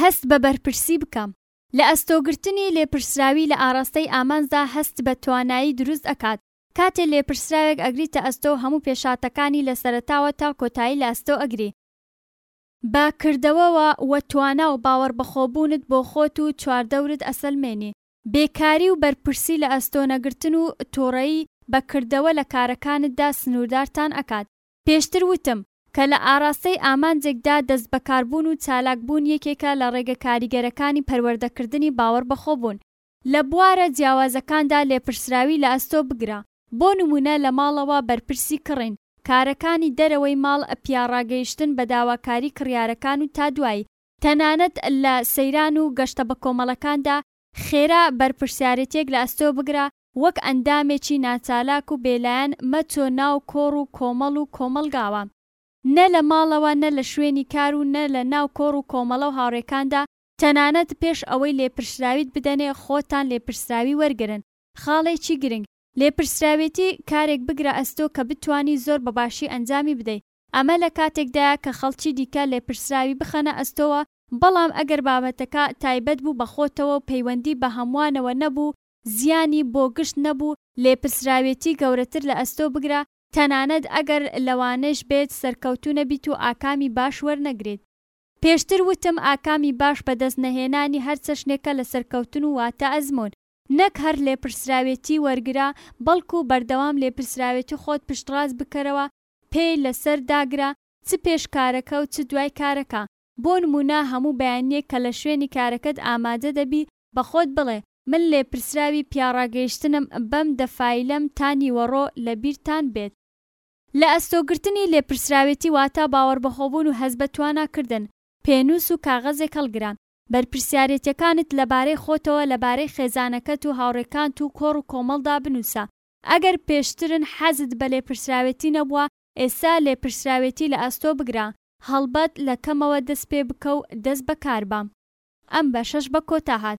هەست بە بەرپرسی بکەم. لە ئەستۆگرتنی لێپرسراوی لە ئاراستەی ئامانجدا هەست بە توانایی دروست ئەکات، کاتێ لێپرسراوێک ئەگریتە ئەستۆ و هەموو پێشهاتەکانی لە سەرەتاوە تا کۆتایی لە ئەستۆ ئەگری، بە کردەوەوە و توانا و باوەڕبەخۆبوونت بۆ خۆت و چواردەورت ئەسەلمێنی، بێکاری و بەرپرسی لە ئەستۆ نەگرتن و توڕەیی بە کردەوە لە کارەکانتدا سنووردارتان ئەکات، پێشتر وتم کە لە ئاراستەی ئامانجێکدا دەستبەکاربوون و چالاکبوون یەکێکە لە ڕێگە کاریگەرەکانی پەروەردەکردنی باوەڕ بەخۆبوون لە بوارە جیاوازەکاندا لێپرسراوی لە ئەستۆ بگرە بۆ نموونە لە ماڵەوە بەرپرسی کڕین کارەکانی دەرەوەی ماڵ ئەپیا ڕاگەیشتن بە داواکاری کڕیارەکان و تا دوایی تەنانەت لە سەیران و گەشتە بەکۆمەڵەکاندا خێرا بەرپرسیارێتیەک لە ئەستۆ بگرە وەک ئەندامێکی ناچالاک و بێلایەن مەچۆ ناو کۆڕ و کۆمەڵ و کۆمەڵگاوە. نە لە ماڵەوە، نە لە شوێنی کار و نە لە ناو کۆڕ و کۆمەڵە و هاوڕێکاندا، تەنانەت پێش ئەوەی لێپرسراویت بدەنێ، خۆتان لێپرسراوی وەرگرن. خاڵێکی گرنگ، لێپرسراوێتی کارێک بگرە ئەستۆ کە بتوانی زۆر بە باشی ئەنجامی بدەی. ئەمە لە کاتێکدایە کە خەڵکی دیکە لێپرسراوی بخەنە ئەستۆوە، بەڵام ئەگەر بابەتەکە تایبەت بوو بە خۆتەوە و پەیوەندی بە هەمووانەوە نەبوو، زیانی بۆ گشت نەبوو، لێپرسراوێتی گەورەتر لە ئەستۆ بگرە، تەنانەت ئەگەر لەوانەش بێت سەرکەوتوو نەبیت و ئاکامی باش وەرنەگریت. پێشتر وتم ئاکامی باش بەدەست نەهێنانی هەر چەشنێکە لە سەرکەوتن و واتە ئەزموون. نەک هەر لێپرسراوێتی وەرگرە، بەڵکو بەردەوام لێپرسراوێتی خۆت پشتڕاست بکەرەوە، پێی لەسەر داگرە، چ پێش کارەکە و چ دوای کارەکە. بۆ نموونە هەموو بەیانییەک کە لە شوێنی کارەکەت ئامادە دەبی، بە خۆت بڵێ من لێپرسراوی پیاڕاگەیشتنم بەم دە فایلەم تا نیوەڕۆ لە بیرتان بێت. لە ئەستۆ گرتنی لێپرسراوێتی واتا باوەڕبەخۆبوون و هەست بە توانا کردن، پێنووس و کاغەزێک هەڵگرە. بەرپرسیارێتیەکانت لە بارەی خۆتەوە لە بارەی خێزانەکەت و هاوڕێکانت و کۆڕ و کۆمەڵدا بنووسە. ئەگەر پێشترن حەزت بە لێپرسراوێتی نەبووە، ئێستا لێپرسراوێتی لە ئەستۆ بگرە. هەڵبەت لە کەمەوە دەست پێ بکە و دەست بە کار بە. ئەم بەشەش بە کۆتا هات.